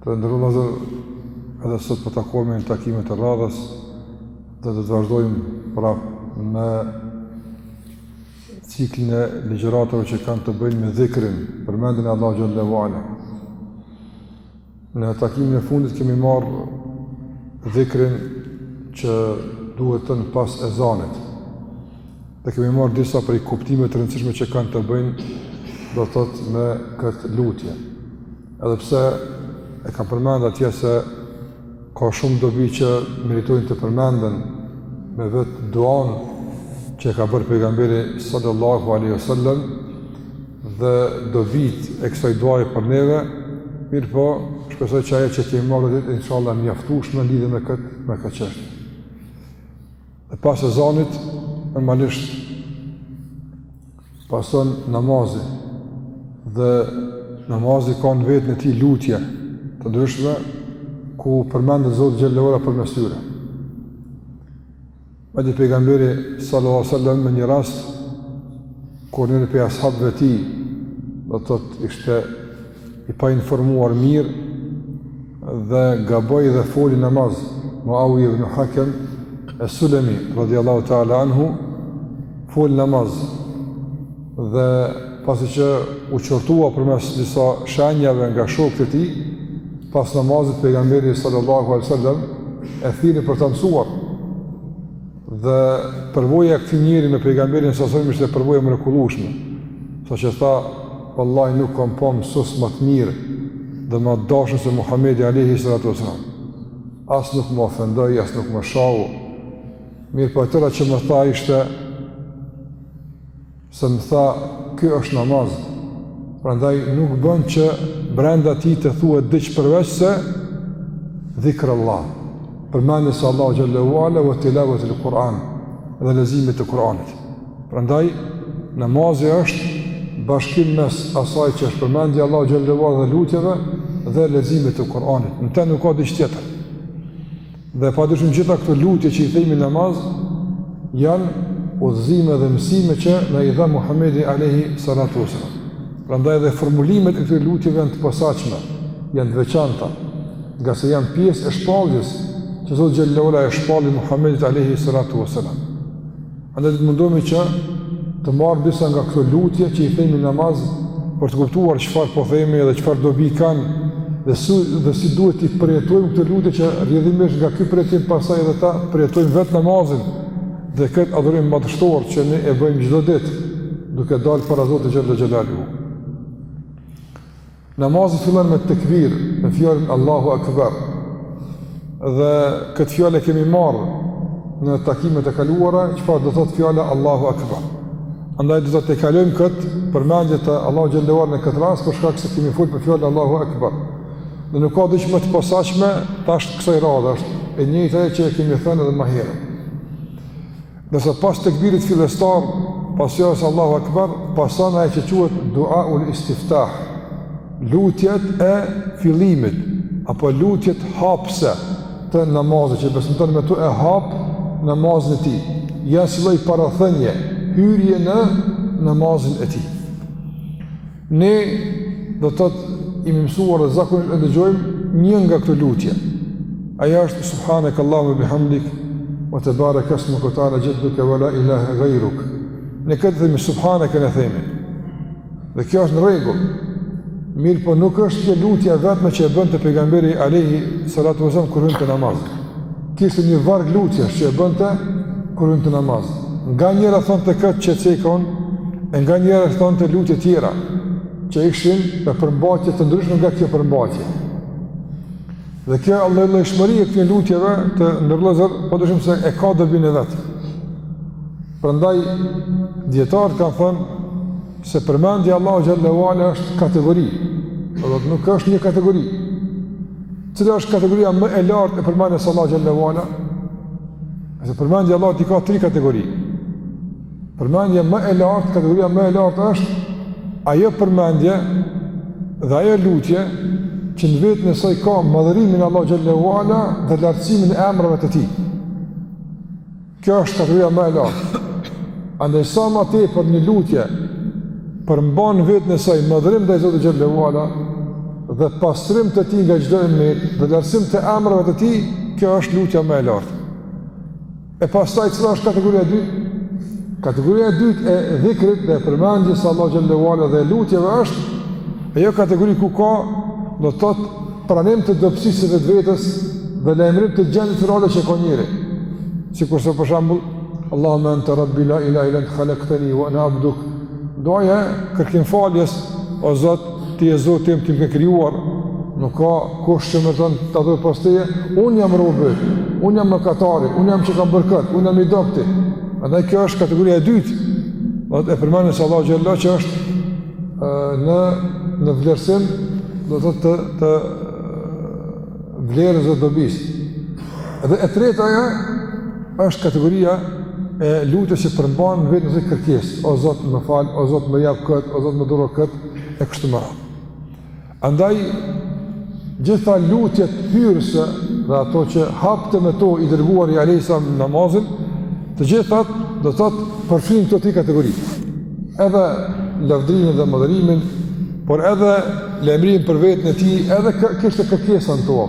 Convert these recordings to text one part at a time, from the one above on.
Të nderuar vëllezër, edhe sot po takohemi në takimin e radhës dhe do të vazhdojmë prapë me ciklin e ligjëratave që kanë të bëjnë me dhikrin, përmendjen e Allahut xhelle ve ala. Në takimin e fundit kemi marrë dhikrin që duhet thënë pas ezanit. Dhe kemi marrë disa prej kuptimeve të rëndësishme që kanë të bëjnë, do të thotë me këtë lutje. Edhe pse e kam përmend atje se ka shumë dobi që meritojnë të përmenden me vetë duan që e ka bërë pejgamberi sallallahu alaihi wasallam dhe dobitë e kësaj duaje për neve, mirëpo, shpresoj që ajo që kemi marrë do të jetë, inshallah, e mjaftueshme lidhje me këtë, me këtë çështje. Dhe pas ezanit, normalisht, Pason namazi dhe namazi ka në veten e tij lutje të ndryshme ku përmendet Zoti xhelle ve ala përmes tyre. Madje pejgamberi sallallahu sallam me një rast kur njëri prej ashabëve të tij do të thotë ishte i painformuar mirë dhe gaboi dhe foli në namaz Muawi ibn Hakem e Sulemi radhiyallahu ta'ala anhu foli në namaz dhe pasi që u qortua përmes disa shenjave nga shokët e tij, pas namazit pejgamberi sallallahu alai sallam e thirri për ta mësuar. Dhe përvoja e këtij njeriu me pejgamberin s.a.s. ishte përvojë e mrekullueshme. Saqë tha, "Wallahi nuk kam pa mësues më të mirë dhe më të dashur se Muhamedi alayhi salatu wasallam. As nuk më ofendoi, as nuk më shau. Mirëpo e tëra që më tha ishte se më tha, kjo është namaz, prandaj nuk bën që brenda tij të thuhet diç përveçse dhikr Allah, përmendjes së Allahut xhelle ve ala ve tilavetil Kur'an dhe leximit të Kur'anit. Prandaj, namazi është bashkim mes asaj që është përmendja e Allahut xhelle ve ala dhe lutjeve dhe leximit të Kur'anit. Në te nuk ka diç tjetër. Dhe padyshim gjitha këto lutje që i themi në namaz janë udhëzime dhe mësime që na i dha Muhamedi alayhi salatu wasallam. Prandaj edhe formulimet e këtyre lutjeve janë të posaçme, janë të veçanta, ngase janë pjesë e shpalljes që Zoti xhelle ve ala ia shpalli Muhamedit alayhi salatu wasallam. Andaj do të mundohemi që të marrim disa nga këto lutje që i themi në namaz për të kuptuar çfarë po themi dhe çfarë dobi kanë dhe si dhe si duhet t'i përjetojmë këto lutje që rrjedhimisht nga ky përjetim pastaj edhe ta përjetojmë vetë namazin dhe këtë adhurim madhështor që ne e bëjmë çdo ditë duke dalë para Zotit xhelle xhelaluhu. Namazi fillon me tekbir, me fjalën Allahu Akbar. Dhe këtë fjalë e kemi marrë në takimet e kaluara, çfarë do thotë fjala Allahu Akbar. Andaj do ta tejkalojmë këtë përmendje të Allahu xhallahu në këtë rast për shkak se kemi folë për fjalën Allahu Akbar. Dhe nuk ka diçka më të posaçme tash kësaj radhe është e njëjta që e kemi thënë edhe më herët. Ndërsa pas tekbirit fillestar, pas fjalës Allahu Akbar, pason ajo që quhet dua ul istiftah, lutjet e fillimit apo lutjet hapse të namazit që besimtari me to e hap namazin e tij. Janë si lloj parathënie, hyrje në namazin e tij. Ne do të thotë jemi mësuar e zakonisht e dëgjojmë një nga këto lutje. Ajo është subhanak Allahumma bihamdik wa tabarak ismuka wa ta'ala jadduka wa la ilaha ghayruk. Ne këtë themi subhaneke ne themi. Dhe kjo është në rregull. Mirëpo nuk është kjo lutja e vetme që e bënte pejgamberi alayhi salatu wasallam kur hynte në namaz. Kishte një varg lutjesh që e bënte kur hynte në namaz. Nganjëherë thonte këtë që e cekëm, e nganjëherë thonte lutje tjera, që ishin me përmbajtje të ndryshme nga kjo përmbajtje. Dhe kjo llojllojshmëri e këtyre lutjeve të ndërlozur, padyshim se e ka dobinë e vet. Prandaj, dijetarët kanë thënë se përmendja e Allahut xhelle ue ala është kategori, dhe nuk është një kategori, Cila është kategoria më e lartë e përmendjes së Allahut xhelle ue ala? Ose përmendja e Allahut i ka tri kategori. Përmendja më e lartë, kategoria më e lartë është ajo përmendje dhe ajo lutje që në veten e saj ka madhërimin e Allahut xhelle ue ala dhe lartësimin e emrave të tij. Kjo është kategoria më e lartë. Andaj sa ma tepër një lutje, përmban veten e saj madhërim ndaj Zotit xhelle ue ala, dhe pastrim të tij nga çdo e metë, dhe lartësim të emrave të tij, kjo është lutja më e lartë. E pastaj, cila është kategoria e dytë? Kategoria e dytë e dhikrit dhe e përmendjes së Allahut xhelle ue ala dhe e lutjeve është, ajo kategori ku ka, do të thotë, Pranim të dobësisë së vetvetes dhe lajmërim të gjendjes reale që ka njeriu. Sikurse për shembull, Allahumma anta rabbi la ilaha illa anta khalaqtani wa ana abduk. Duaja e kërkimfaljes, o Zot, ti je Zoti im, ti më ke krijuar. Nuk ka kush që meriton të adhurohet pos teje. Unë jam robi, unë jam mëkatari, unë jam që kam bërë këtë, unë jam i dobëti. Andaj kjo është kategoria e dytë. E përmendjes së Allahut xhelle ue ala që është në në vlerësim do të thotë të vlerës dhe dobisë. Dhe e treta ajo është kategoria e lutjes që përmban vetëm një kërkesë, o Zot më fal, o Zot më jep kët, o Zot më dhuro kët e kështu me radhë. Andaj, gjitha lutjet hyrëse dhe ato që hapte me to i dërguari alejhi selam namazin, të gjithat do të thotë përfshin këto tri kategori. Edhe lavdrimin dhe madhërimin, por edhe lajmërimin për vetën e tij, edhe kishte kërkesa në to.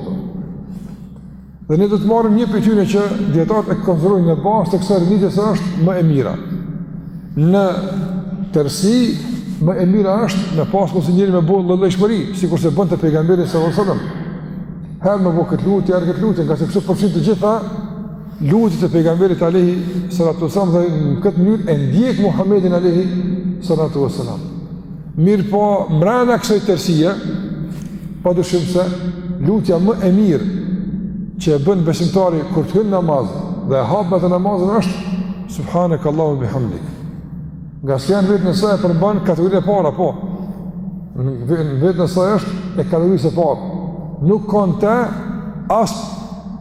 Dhe ne do të marrim një prej tyre që dijetarët e konsiderojnë në bazë të kësaj renditje se është më e mira. Në tërësi më e mira është me pas mundësi njeri me bo llojllojshmëri, sikurse bënte pejgamberi sallallahu alajhi wasallam. Her me bë këtë lutje, her këtë lutje, ngase kështu përfshin të gjitha lutjet të pejgamberit alaihi salatu wasallam dhe në këtë mënyrë e ndjek Muhamedin alaihi salatu wasallam. Mirëpo, mrena kësoj tërësie, pa dyshim se lutja më e mirë që e bën besimtari kur të hyn në namaz dhe e hap me të namazin është Subhanak Allahumma bihamdik. Ngase në veten e saj e përmban kategorinë e parë, po. Në veten e saj është e kategorisë së parë. Nuk ka në te as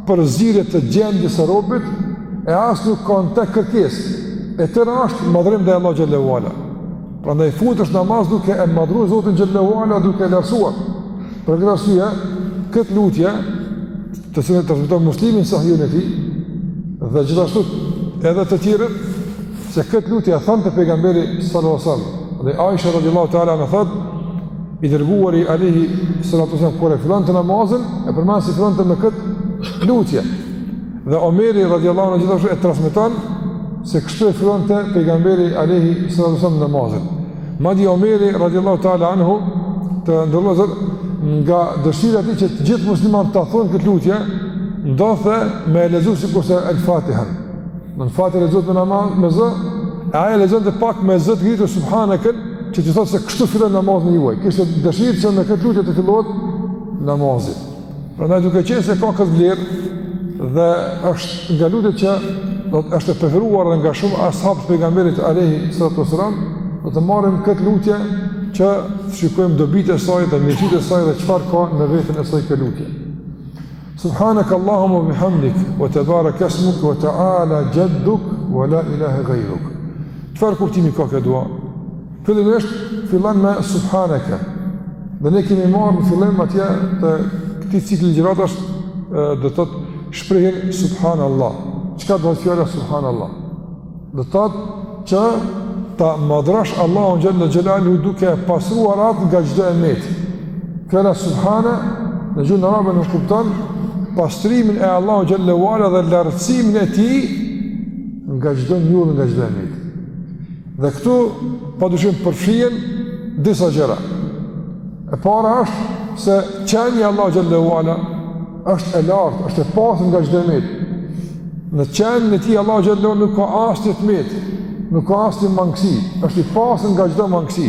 përzierje të gjendjes së robit e as nuk ka në te kërkesë. E tëra është madhërim ndaj Allahut xhelle ve ala. Prandaj futesh në namaz duke e madhëruar Zotin xhelle ve ala duke e lartësuar. Për këtë arsye, këtë lutje të cilën e transmeton Muslimi në Sahihun e tij dhe gjithashtu edhe të tjerët se këtë lutje e thonte pejgamberi sallallahu alajhi wasallam. Dhe Aisha radhiyallahu ta'ala anha thotë i dërguari alihi sallallahu alajhi wasallam kur e fillonte namazin e përmend se fillonte me këtë lutje. Dhe Omeri radiallahu anhu gjithashtu e transmeton se kështu e fillonte pejgamberi alayhi sallallahu alaihi wasallam namazin. Madje Omeri radiallahu taala anhu duke u nisur nga dëshira e tij që të gjithë muslimanët ta thonë këtë lutje, ndodhte me e lexu sikurse El-Fatihen. El-Fatiha lexohet në namaz me zë, e ai lexonte pak me zë të ngritur subhanaka që të thotë se kështu filloni namazin e juaj. Kishte dëshirë që me këtë lutje të fillohet namazi. Prandaj duke qenë se ka këtë vlerë dhe është nga lutjet që është e preferuar dhe nga shumë ashabë të pejgamberit alayhi salatu wasalam, do të marrim këtë lutje që të shikojmë dobitë e saj dhe mirësitë e saj dhe çfarë ka në veten e saj kjo lutje. Subhanak Allahumma bihamdik wa tabarak ismuk wa ta'ala jadduk wa la ilaha ghayruk. Çfarë kuptimi ka kjo dua? Fillimisht fillon me subhaneke. Dhe ne kemi marrë në fillim atje të këtij cikli ligjëratash do të thotë shprehja subhanallah. Çka do të thotë subhanallah? Do të thotë që ta madhërosh Allahun xhelle xhelaluhu duke e pastruar atë nga çdo e metë. Fjala subhana në gjuhën arabe nënkupton pastrimin e Allahut xhelle ue ala dhe lartësimin e tij Nga çdo njollë, nga çdo e metë. Dhe këtu, pa dyshim përfshihen disa gjëra. E para është se qenia e Allahut xhelle ue ala është e lartë, është e pastër nga çdo e metë. Në qenien e tij Allahu xhelle ue ala nuk ka asnjë të metë, nuk ka asnjë mangësi, është i pastër nga çdo mangësi.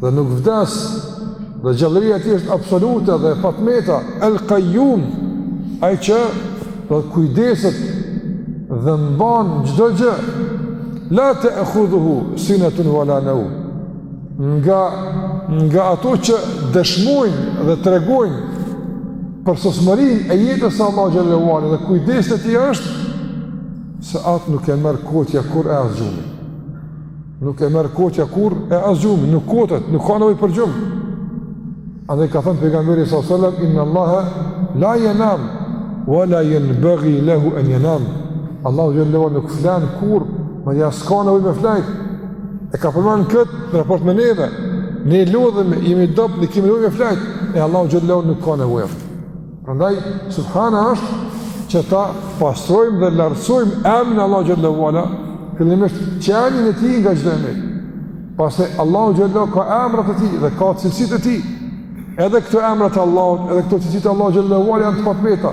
dhe nuk vdes dhe gjallëria e tij është absolute dhe e patëmeta el kajum ai që kujdeset dhe mban çdo gjë la te'khudhuhu sinetun ue la neum nga, nga ato që dëshmojnë dhe tregojnë përsosmërinë e jetës së Allahut xhelle ue ala dhe kujdesit të tij është se atë nuk e merr kotja kurrë e as gjumi Nuk e merr kotja kurrë e as gjumi, nuk kotet, nuk ka nevojë për gjumë. Andaj ka thënë pejgamberi sa selam inna Allaha la yanam wa la yanbaghi lahu an yanam. Allahu xhelle ue ala nuk flan kurrë, madje s'ka nevojë me flajt. E ka përmend kët në raport me neve. Ne lodhemi, jemi të dobët, ne kemi nevojë me flajt e Allahu xhelle ue ala nuk ka nevojë. Prandaj subhana është që ta pastrojmë dhe lartësojmë emrin e Allahut xhelle ue ala, fillimisht qenien e tij nga çdo e metë. Pastaj Allahu xhelle ue ala ka emrat e tij dhe ka cilësitë e tij. Edhe këto emra të Allahut, edhe këto cilësi të Allahut xhelle ue ala janë të patëmeta.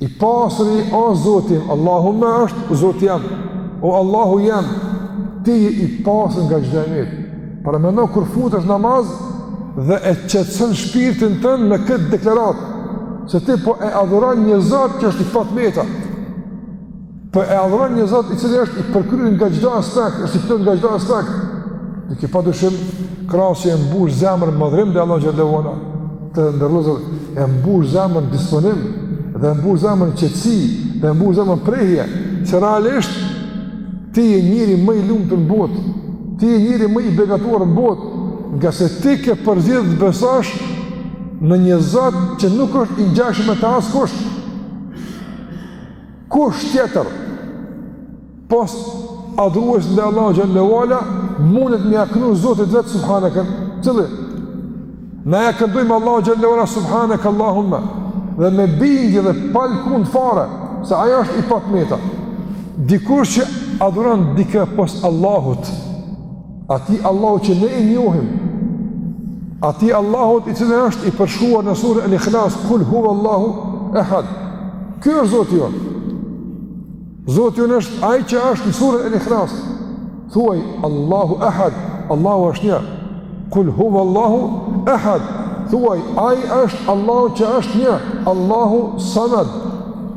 I pastër je o Zoti im, Allahumme është Zoti jem, o Allahu jem, ti je i pastër nga çdo e metë. Paramendo kur futesh në namaz dhe e qetëson shpirtin tënd me këtë deklaratë se ti po e adhuron një Zot që është i patëmeta. Po e adhuron një Zot i cili është i përkryer nga çdo aspekt, është i plotë nga çdo aspekt. Dhe kjo padyshim krahas që e mbush zemrën me madhërim ndaj Allahut xhelle ue ala. Të ndërlozur e mbush zemrën disponim dhe e mbush zemrën qetësi dhe e mbush zemrën prehje, se realisht ti je njeriu më i lumtur në botë. Ti je njeriu më i begatuar në botë, ngase ti ke përzgjedh të besosh në një Zot që nuk është i ngjashëm me të askush. Kush tjetër, pos adhuruesve t'Allahut xhelle ve ala, mundet me ia knu Zotit t'vet Subhaneke, cili? Na ia këndojmë Allahut xhelle ve ala Subhaneke Allahumme, dhe me bindje dhe pa lkundje fare, se ai është i pa t'meta. Dikush që adhuron dike pos Allahut, Ati Allahu që ne i njohim, ati Allahu i cili është i përshkruar në suren El-Ikhlas, kul hu Allahu ehad. Ky është Zoti jon. Zoti jonë është ai që është në suren El-Ikhlas. Thuaj, Allahu ehad, Allahu është një. Kul hu Allahu ehad. Thuaj, ai është Allahu që është një. Allahu samad.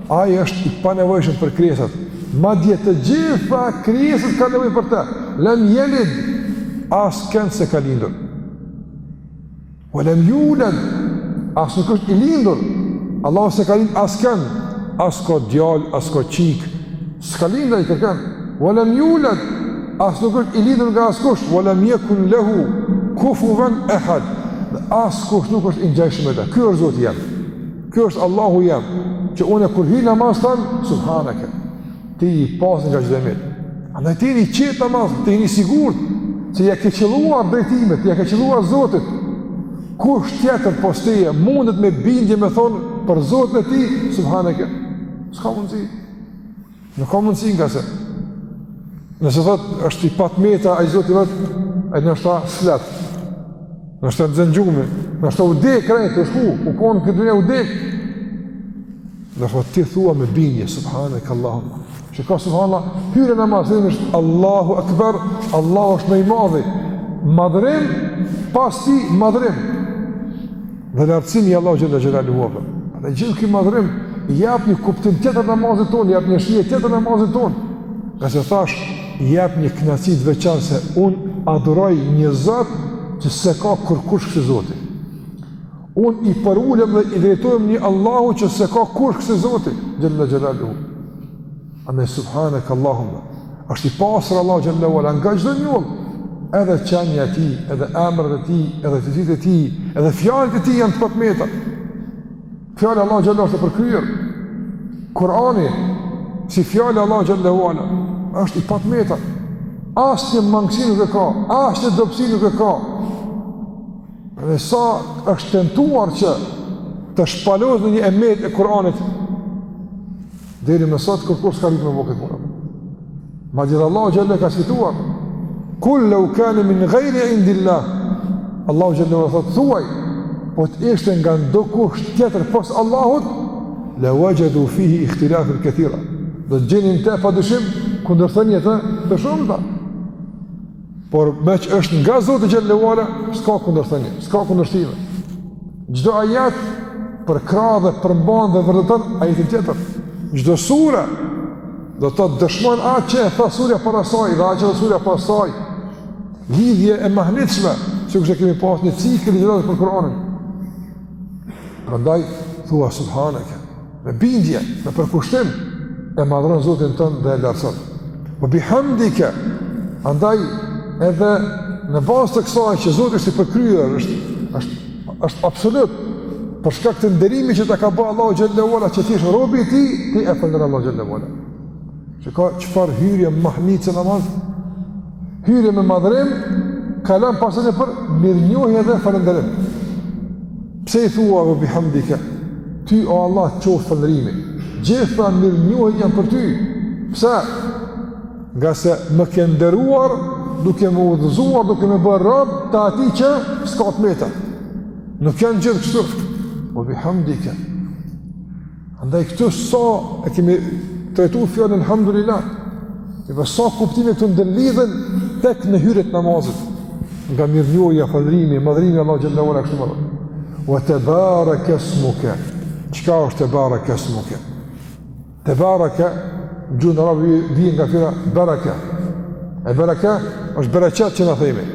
Ai është i panevojshëm për krijesat. Madje të gjitha krijesat kanë nevojë për të. Lam yalid askënd s'e ka lindur. Wa lam yulad as nuk është i lindur. Allahu s'e ka lindur askënd, as ka djalë, as ka çik. S'ka lindur ai kërkënd. Wa lam yulad as nuk është i lindur nga askush. Wa lam yakun lahu kufuwan ahad. Askush nuk është i ngjashëm me të. Ky është Zoti jem. Ky është Allahu jem, që unë kur hy n'namaz tham subhanaka. Ti i pastër nga çdo e metë. Andaj ti je i qetë n'namaz, ti je i sigurt se ja ke qelluar drejtimit, ja ke qelluar Zotit. Kush tjetër pos teje mundet me bindje me thon për Zotin e tij subhanaka. S'ka mundsi. Nuk ka mundësi ngase nëse thot është i pa t'meta ai zoti i vet, ai nashta s'flet, nashta e nxen gjumi, nashta u dek krejt, u shku, u kon n'kët dynja, u dek. Po ti thua me bindje subhanak Allahumma. Çka subhanallah, hyrja n'namaz është Allahu Akbar, Allahu është më i madhi, madhërim, pas tij madhërim, Dhe lartësim i Allahu xhalla xhelaluhu. Dhe gjithë ky madhrim i jap një kuptim tjetër namazit ton, jap një shije tjetër namazit ton. Ngase thash i jap një kënaqësi të veçantë se un adhuroj një Zot që s'e ka kurkush ksi Zoti. Un i përulem dhe i drejtohem një Allahu që s'e ka kurkush ksi Zoti, xhalla xhelaluhu. Andaj subhanak Allahumma. Është i pastër Allahu xhalla wa ala nga çdo njollë. Edhe qenia e tij, edhe emrat e tij, edhe cilësitë e tij, edhe fjalët e tij janë të pa t'meta. Fjala e Allahut xhalla wa ala është e përkryer. Kurani si fjala e Allahut xhalla wa ala është i pa t'meta. Asnjë mangësi nuk e ka, asnjë dobësi nuk e ka. Dhe sa është tentuar që të shpaloset një e metë e Kur'anit Deri më sot kërkush s'ka arrit me bo këtë punë. Madje Allahu xhel-le e ka cituar Kul leu kane min indi gajri lah Allahu xhel-le thotë thuaj Po të ishte nga ndokush tjetër pos Allahut Le uexhedu fihi ihtilafen kethira Do të gjenin te pa dyshim Kundërthënie të të shumta Por meqë është nga Zoti xhel-le ue ala, s'ka kundërthënie, s'ka kundërshtime. Çdo ajet përkrah dhe përmban dhe vërteton ajetin tjetër. Çdo sure do ta dëshmon atë që e tha surja para saj dhe atë që e tha surja para saj. Lidhje e mahnitshme, sikurse e kemi pas një cikël ligjëratash për Kuranin. Prandaj, thua subhaneke. Me bindje, me përkushtim, e madhëron Zotin tënd dhe e lartëson. Ue bihamdike, andaj edhe në bazë të kësaj që Zoti është i përkryer, është, është, është absolut, për shkak të nderimit që ta ka ba Allahu xhel-le ue ala, që ti jesh robi i tij, ti e falënderon Allahun xhel-le ue ala. Shiko çfarë hyrje mahnitëse në namaz, hyrje me madhërim, kalon pastaj në mirënjohje dhe falëndërim. Pse i thua ue bihamdike, ty o Allah qoftë falënderimi, gjitha mirënjohjet janë për ty, pse? Ngase më ke nderuar, duke më udhëzuar, duke më bërë rob të atij që s'ka të meta. Nuk janë gjithë kështu, ue bihamdike. Andaj këtu sa e kemi trajtuar fjalën alhamdulillah. Dhe po sa kuptime këtu ndërlidhen tek në hyrje të namazit. Nga mirënjohja, falënderimi, madhërimi i Allahut xhel-le ue ala kështu. Ue tebarakesmuke. Çka është tebarakesmuke? Tebarake në gjuhën arabe vjen nga fjala baraka. E baraka është bereqet që na themi.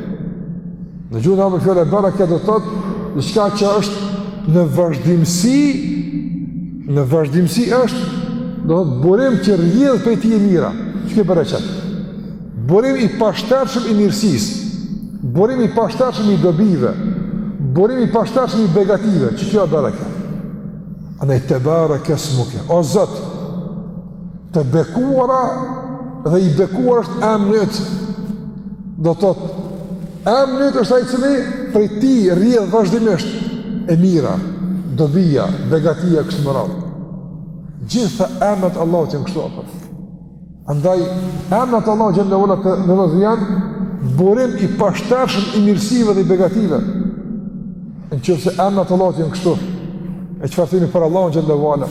Në gjuhën arabe fjala baraka do të thotë diçka që është në vazhdimësi, në vazhdimësi është do thotë burim që rrjedh prej tij e mira. Çka bereqet? Burim i pashtershëm i mirësisë. Burim i pashtershëm i dobive. Burim i pashtershëm i begative. Kjo baraka. Andaj tebarakesmuke. O Zot, Të bekuara dhe i bekuar është emni yt. Do thotë emni yt është ai i cili prej tij rrjedhë vazhdimisht e mira, dobia, begatia, kështu me radhë. Gjithë emnat e Allahut janë kështu apër. Andaj, emnat e Allahut xhel-le ue ala të nderuar janë burim i pashtershëm i mirësive dhe i begative. Në qoftë se emnat e Allahut janë kështu, e çfarë të themi për Allahun xhel-le ue ala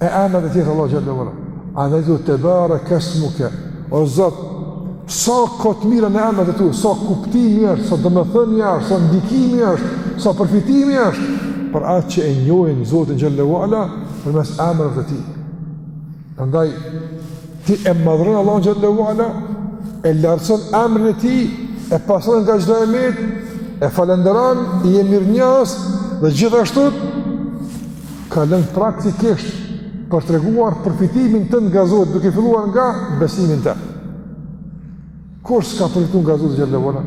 E emrat e tjerë të Allahut xhel-le ue ala. Andaj thu tebarekesmuke, o Zot, sa të mira janë emrat e tu, sa kuptimi është, sa domethënia është, sa ndikimi është, sa përfitimi është, për ata që e njohin Zotin xhel-le ue ala, përmes emrave të tij. Andaj, ti e madhëron Allahun xhel-le ue ala, e lartëson emrin e tij, e pastron nga çdo e metë, e falënderon, i je mirënjohës, dhe gjithashtu ka lënë praktikisht për të treguar përfitimin tënd nga Zoti, duke filluar nga besimi në të. Kush s'ka përfitu nga Zoti xhel-le ue ala?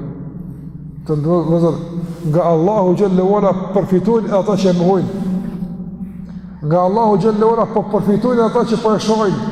Të nderuar, nga Allahu xhel-le ue ala përfitojnë ata që e mohojnë. Nga Allahu xhel-le ue ala po përfitojnë ata që po e shajnë.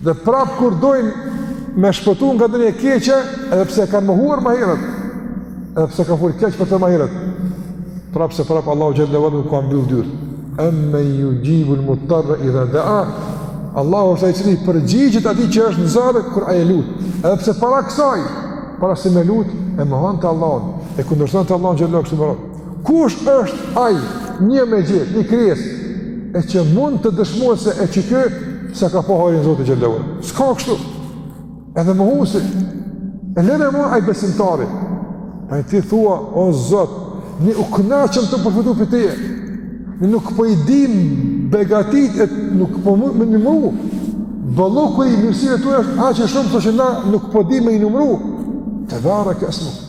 Dhe prap kur dojnë me shpëtu nga ndonjë e keqe, edhe pse e kanë mohuar ma herët, edhe pse kanë fol keq për te ma herët, prapseprap Allahu xhel-le ue ala nuk ua mbyll dyrt. Emmen juxhibul mudtarra idha dea, Allahu është ai i cili i përgjigjet atij që është në zor kur ai e lut, edhe pse para kësaj, para se me lut, e mohonte Allahun, e kundërshtonte Allahun xhel-le e kështu me radhë. Kush është ai një, me gjet një krijesë që mund të dëshmojë se qe ky s'ka pa hairin e Zotit xhel-le ue ala. S'ka kështu, edhe mohuesi, e lëre më ai besimtari. Pra ti thua, o Zot, ne u kënaqëm tu përfitu prej teje, ne nuk po i dim begatit e nuk po mund i numru, bollëku i mirësive të tua është aq i shumtë që na nuk po dim me i numru, tebarekesmuke.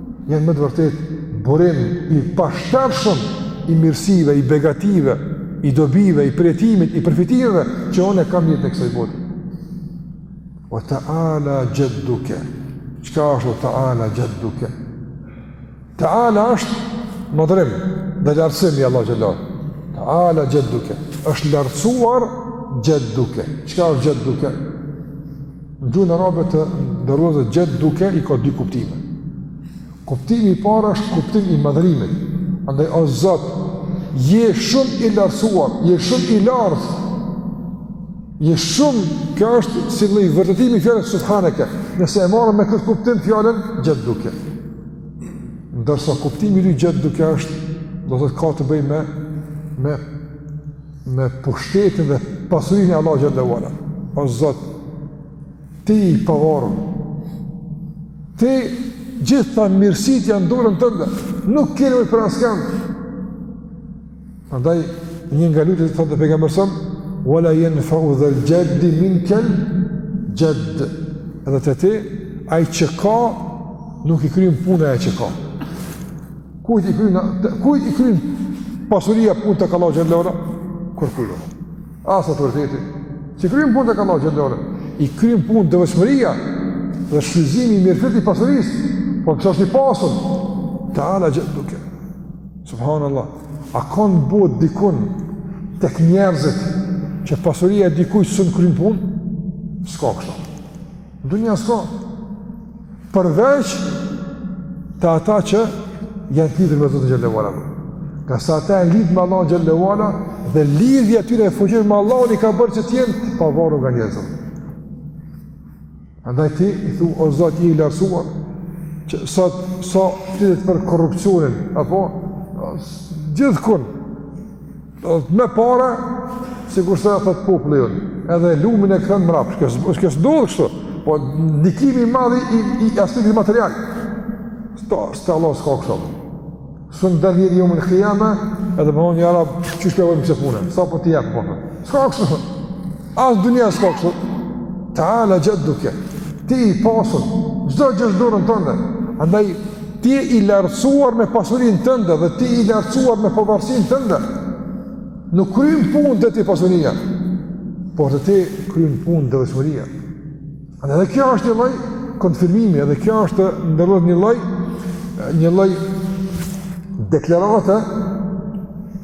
Janë me të vërtetë burim i pashtershëm i mirësive, i begative, i dobive, i përjetimit, i përfitimeve që unë i kam në jetën e kësaj bote. Ue teala xhedduke, çka është ue teala xhedduke? Teala është madhërim dhe lartësim i Allahut xhel-le. Teala xhedduke, është lartësuar xhedduke. Çka është xhedduke? Në gjuhën arabe të nderuar, xhedduke i ka dy kuptime. Kuptimi i parë është kuptim i madhërimit. Andaj o Zot, je shumë i lartësuar, je shumë i lartë. Je shumë, kjo është si lloj vërtetimi i fjalës subhanaka. Nëse e marrim me këtë kuptim fjalën xhedduke. Ndërsa kuptimi i dytë xhedduke është, do të thotë ka të bëjë me me me pushtetin dhe pasurinë e Allahut xhel-le ue ala. O Zot, ti je i pavarur. Të gjitha mirësitë janë në dorën tënde. Nuk ke nevojë për askënd. Prandaj një nga lutjet thotë pejgamberi a.s. wala yanfa'u dhal jadd minkal jadd. Edhe te ti ai që ka nuk i kryen punë ajo që ka. Kujt i kryen, kujt i kryen pasuria punë te Allahu xhelle ve ala? Kurkujt. A s'asht e vërtetë? S'i kryen punë te Allahu xhelle ve ala. I kryen punë devotshmëria dhe shfrytëzimi i mirëfilltë i pasurisë. Po pse është i pasur? Teala xhedduke. Subhanallah. A ka në botë dikun tek njerëzit që pasuria e dikujt s'un kryen punë? S'ka kështu. Dunja s'ka. Përveç te ata që janë të lidhur me Zotin xhelle ve ala. Ngase ata janë lidhur me Allahun xhelle ve ala dhe lidhja e tyre e fuqishme me Allahun i ka bërë që të jenë të pavarur nga njerëzit. Andaj ti i thu o Zot i lartësuar që sot sa flitet për korrupsionin apo gjithkund Do të thotë me para, sikurse thot populli jon, edhe lumin e kthen mbrapsht. Kjo është kjo ndodh kështu. Po ndikimi i madh i, i aspektit material. Te, te Allahu s'ka kështu. S'un dal njeri jeumul kijame, edhe me thonë ja Rab, çish ta bojmë këtë punë. Sa po t'i jap po. S'ka kështu. As dunja s'ka kështu. Teala xhedduke. Ti i pasur, çdo gjë është dorën tënde. Andaj ti je i lartësuar me pasurinë tënde dhe ti i lartësuar me pavarësinë tënde. Nuk kryen punë te ti pasuria, por te ti kryen punë devotshmëria. Dhe dhe kjo është një lloj konfirmimi, dhe kjo është të nderuar një lloj, një lloj deklarate,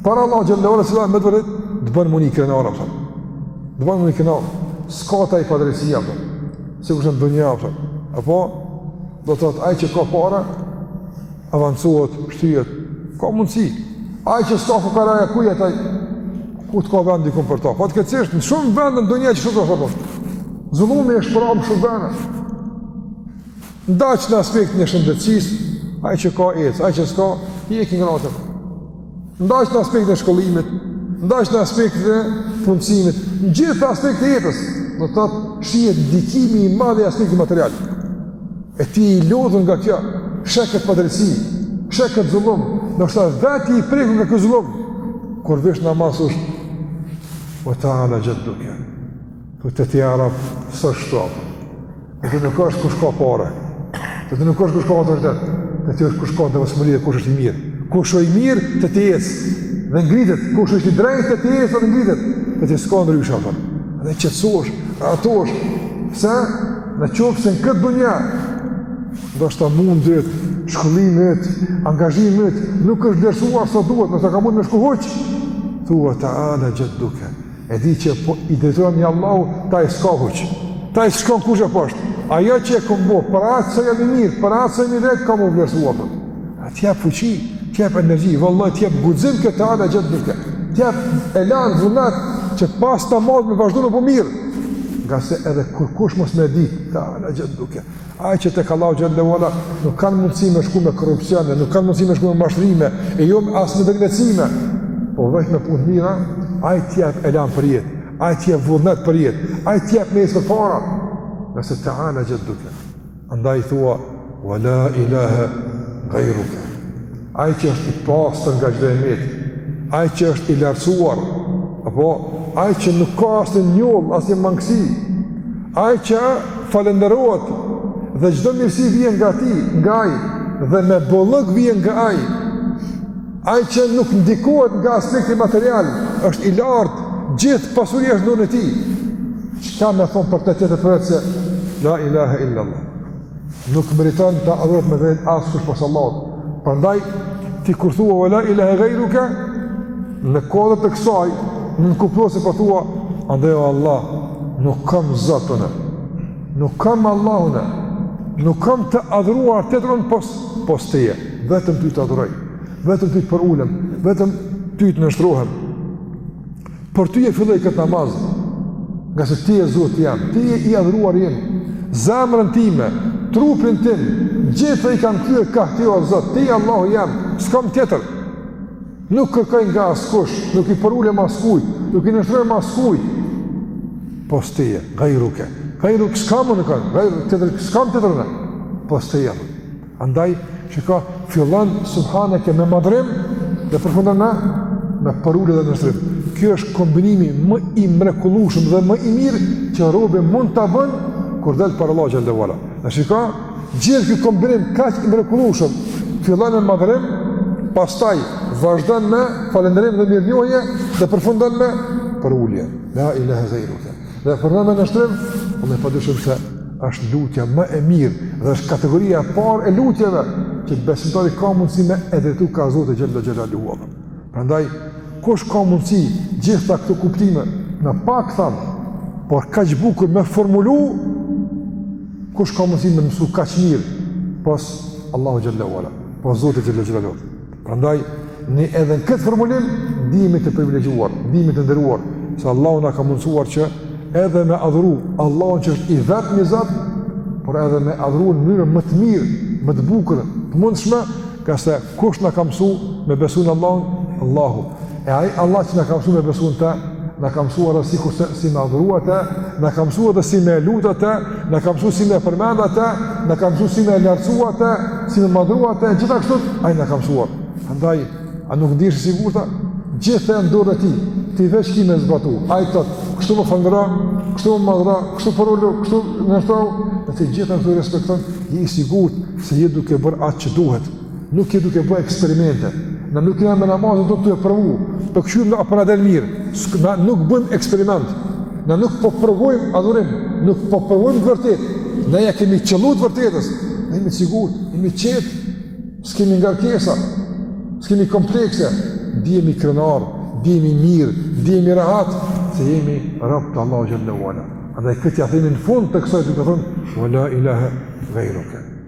para Allahut xhelle ve ala e cila me të vërtetë, të bën me u ni krenar, apo. Të bën me u ni krenar, s'ka te Ai padrejtësi, apo. Sikurse në dunja, apo. apo, do të thotë, ai që ka para, avancohet, shtyhet, ka mundësi, ai që s'ka fukaraja, ku jetaj, ku të ka vend dikun për ta, fatkeqësisht, në shumë vende në dunja kështu është, zullumi është përhap në shumë vende, ndaç në aspektin e shëndetësisë, ai që ka ec, ai që s'ka, hjek i ngrati, Ndaç në aspektin e shkollimit, ndaç në aspektin e punësimit, në gjithë aspektet e jetës, do të thotë shihet ndikimi i madh i aspektit material. E ti i lodhur nga kjo, sheh këtë padrejtësi, sheh këtë zullum, ndoshta vetë i prekur nga ky zullum. Kur vish në namaz thush ve teala xhedduke. Po te ti ja Rab s'është ashtu. Te ti nuk është kush ka pare. Te ti nuk është kush ka autoritet. Te ti është kush ka devotshmëri dhe kush është i mirë. Kush është i mirë te ti ec. Dhe ngritet, kush është i drejtë te ti ec dhe ngritet. Te ti s'ka ndryshe apo. Dhe qetësohesh, rahatohesh. Se në qoftë se në këtë dunja ndoshta mundi yt, shkollimi yt, angazhimi yt, nuk është vlerësuar sa duhet, ndoshta ka mund me shku huq, thua teala xhedduke, E di që po i drejtohem një Allahu, te Ai s'ka huq. Te Ai s'shkon kurgjë poshtë. Ajo që e kam bo, për aq sa jam i mirë, për aq sa jam i drejtë, kam me u vlerësu për. A të jep fuqi, të jep energji, vëlla, të jep guxim kjo teala xhedduke. Të jep elan, vullnet, që pas namazit me vazhdu në punë të mirë. Ngase edhe kur kush mos me di, teala xhedduke. Ai që tek Allahu xhel-le ue ala nuk kanë mundësi me shku me korrupsione, nuk kanë mundësi me shku me mashtrime, e jo as me dëgëcime. Po vetëm me punë t'mira, ai të jep elan për jetë, ai të jep vullnet për jetë, ai të jep me ec përpara. Ngase teala xhedduke. Andaj thua, wa la ilaha gajruke. Ai që është i pastër nga çdo e metë, ai që është i lartësuar, apo ai që nuk ka asnjë njollë, asnjë mangësi, ai që falënderohet dhe çdo mirësi vjen nga ti, nga ai, dhe me bollëk vjen nga ai, ai që nuk ndikohet nga aspekti material, është i lartë, gjithë pasuria është n'dorën e tij, çka me thonë për të tjetër përveç se, la ilaha illallah. Nuk meriton të adhurohet me vërtet askush pos Allahut. Prandaj, ti kur thua wa la ilahe gajruke, në kodet e kësaj, nënkuptohet se po thua, andaj o Allah, nuk kam zot tjetër, nuk kam Allah tjetër, nuk kam të adhuruar tjetër pos, pos teje, vetëm ty të adhuroj, vetëm ty të përulem, vetëm ty të nënshtrohem. Për ty e filloj këtë namaz, ngase ti je Zoti jem, ti je i adhuruari jem, zemrën time, trupin tim, gjithë i kam kthy kah ti o Zot, ti je Allahu jem, s'kam tjetër, nuk kërkoj nga askush, nuk i përulem askujt, nuk i nënshtrohem askujt, pos teje, gajruke, gajruke, s'ka mun me kanë, gajruke, tjetër, s'kam tjetër, pos teje, Andaj, shika fillon subhaneke me madhërim dhe përfundon me me përulje dhe nënshtrim. Kjo është kombinimi më i mrekullushëm dhe më i mirë që robi mund ta bën kur del para Allahut xhel-le ue ala. Dhe shika, gjithë ky kombinim kaq i mrekullushëm, fillon me madhërim, pastaj vazhdon me falënderim dhe mirënjohje dhe përfundon me përulje. La ilahe gajruke Dhe përfundon me nënshtrim, vallah padyshim se është lutja më e mirë dhe është kategoria e parë e lutjeve që besimtari ka mundësi me e drejtu ka Zoti Xhel-le Xhelaluhu. Prandaj, kush ka mundësi gjitha këto kuptime në pak thamë, por kaq bukur me formulu, kush ka mundësi me mësu kaq mirë, pos Allahut Xhel-le ue Ala, pos Zotit Xhel-le Xhelaluhu Prandaj ne edhe në këtë formulim ndihemi të privilegjuar, ndihemi të nderuar, se Allahu na ka mundësuar që edhe me adhuru Allahun që është i vetmi Zot, por edhe me adhuru në mënyrën më të mirë, më të bukur, të mundshme, ngase kush na ka mësuar me besu në Allahun, Allahu. E ai Allah që na ka mësu me besu në te, na ka mësu edhe sikurse si me adhuru ate, na ka mësu edhe si me lut ate, na ka mësu si me përmend ate, na ka mësu si me lartësu ate, si me madhëru ate, gjithashtu ai na ka mësuar. Prandaj, a nuk ndihesh i sigurt? Gjithë janë n'dorë t'tij. Ti veç ki me zbatu. Ai thotë, kështu më falëndero, kështu më madhëro, kështu përulu, kështu nënshtrohu, dhe të gjitha nëse i respekton, je i sigurt se je duke bërë atë që duhet. Nuk je duke bë eksperimente. Na nuk jena me namaz duke e provu. Po ky na apo na del mirë. Na nuk bëjmë eksperiment. Na nuk po provojmë adhurim, nuk po provojmë të vërtetë. Na ia kemi qëllu të vërtetës. Na jemi sigurt, jemi qetë. S'kemi ngarkesa. S'kemi komplekse. Ndihemi krenarë, ndihemi mirë, ndihemi rahat, se jemi rob të Allahut xhel-le ue ala. Andaj këtë ia themi në fund të kësaj duke thënë, "Wa la ilaha ghayruka."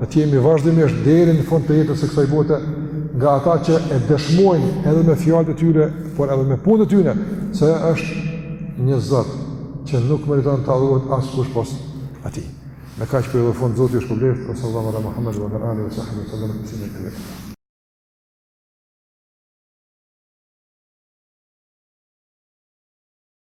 Dhe të jemi vazhdimisht deri në fund të jetës së kësaj bote nga ata që e dëshmojnë edhe me fjalët e tyre, por edhe me punët e tyre se është një Zot që nuk meriton të adhurohet askush pos atij. Me kaq përfundoj, Zoti ju shpërbleftë, sallallahu ala Muhammad wa ala alihi wa sahbihi wa sallam.